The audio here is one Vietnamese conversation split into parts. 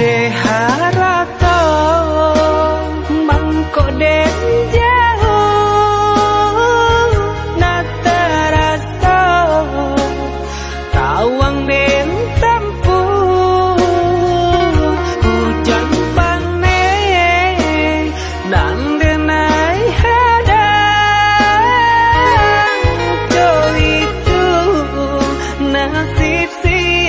để hạ ra tông mong có đến giao na ta ra sao tao ăn đến tâm phu phu chẳng bằng nế nặng đến ai hết cho đi tu na xếp xí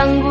짱구